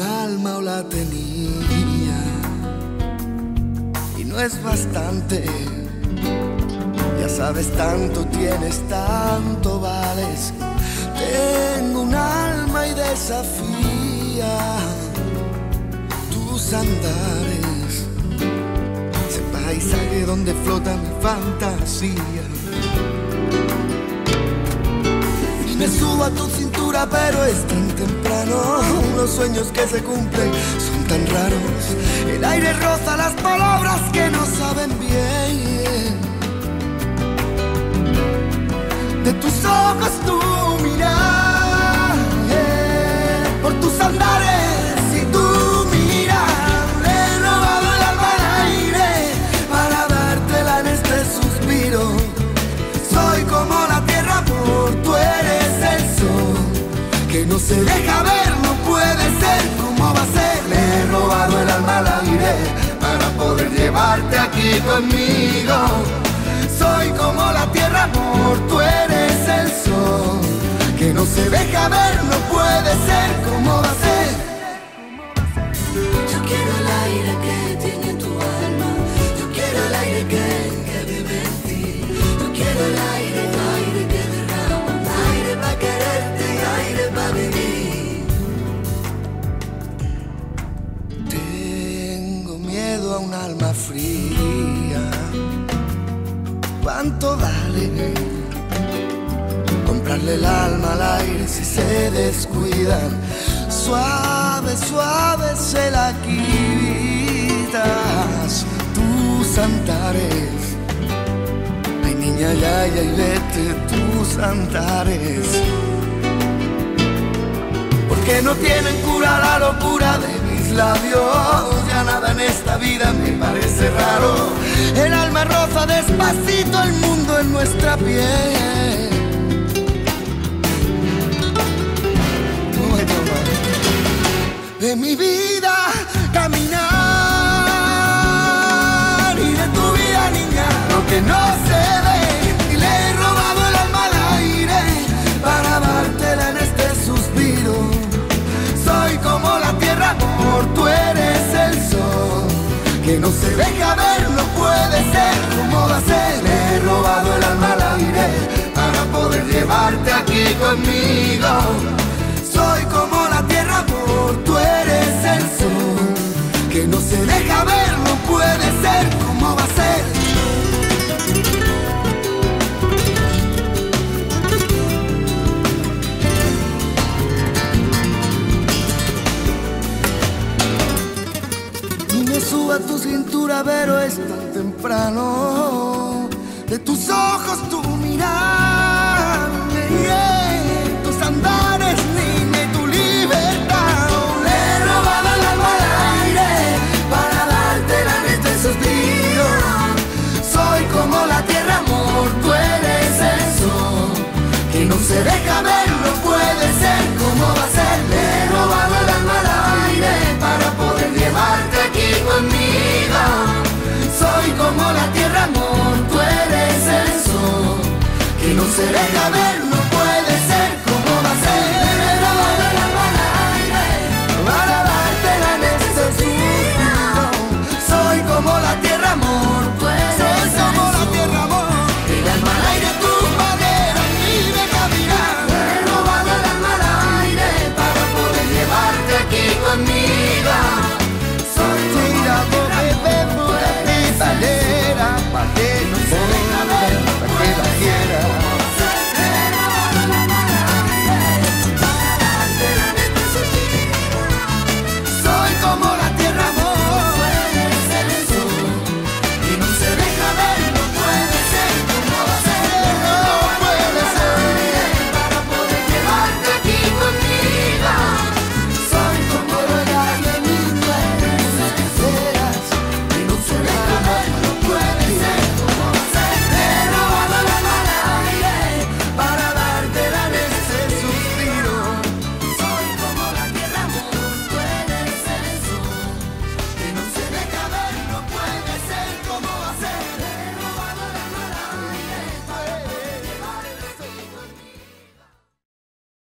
alma o la tenía. Y no es bastante. Ya sabes, tanto tienes, tanto vales. Tengo un alma y desafía tus andares. Ese paisaje donde flota mi fantasía. Me subo a tu pero es tan temprano. Los sueños que se cumplen son tan raros. El aire roza las palabras que no saben bien de tus ojos tu aquí conmigo. Soy como la tierra, amor, tú eres el sol que no se deja ver, no puede ser como va a ser. Yo quiero el aire que tiene tu alma, yo quiero el aire que, que vive en ti. Yo quiero el aire, el aire que derrama, aire para quererte aire para vivir. Tengo miedo a un alma fría. ¿Cuánto vale comprarle el alma al aire si se descuidan? Suave, suave se la quitas tus antares. Ay, niña, ya, ya, y vete tus antares. Porque no tienen cura la locura de mis labios. El alma roza despacito el mundo en nuestra piel. De mi vida caminar y de tu vida niña lo que no se ve. Y le he robado el alma al aire para dártela en este suspiro. Soy como la tierra, amor, tú eres el sol que no se deja ver, no puede ser Le he robado el alma al aire para poder llevarte aquí conmigo. Soy como la tierra, amor, tú eres el sol que no se deja ver, no puede ser como va a ser. Y me subo a tu cintura, pero es tan temprano. De tus ojos tu mirar, yeah, tus andares, niña, y tu libertad. Le he robado el alma al aire para dártela en este suspiro. Soy como la tierra, amor, tú eres el sol que no se deja ver, se deja ver, no puede ser como va a ser. Pero no la mala aire, va a lavarte la necesito. Soy como la tierra, amor, Soy como la tierra, amor. El alma al aire, tu madera, libre caminar. He robado el alma al aire para poder llevarte aquí conmigo. Soy como la tierra, amor, tú la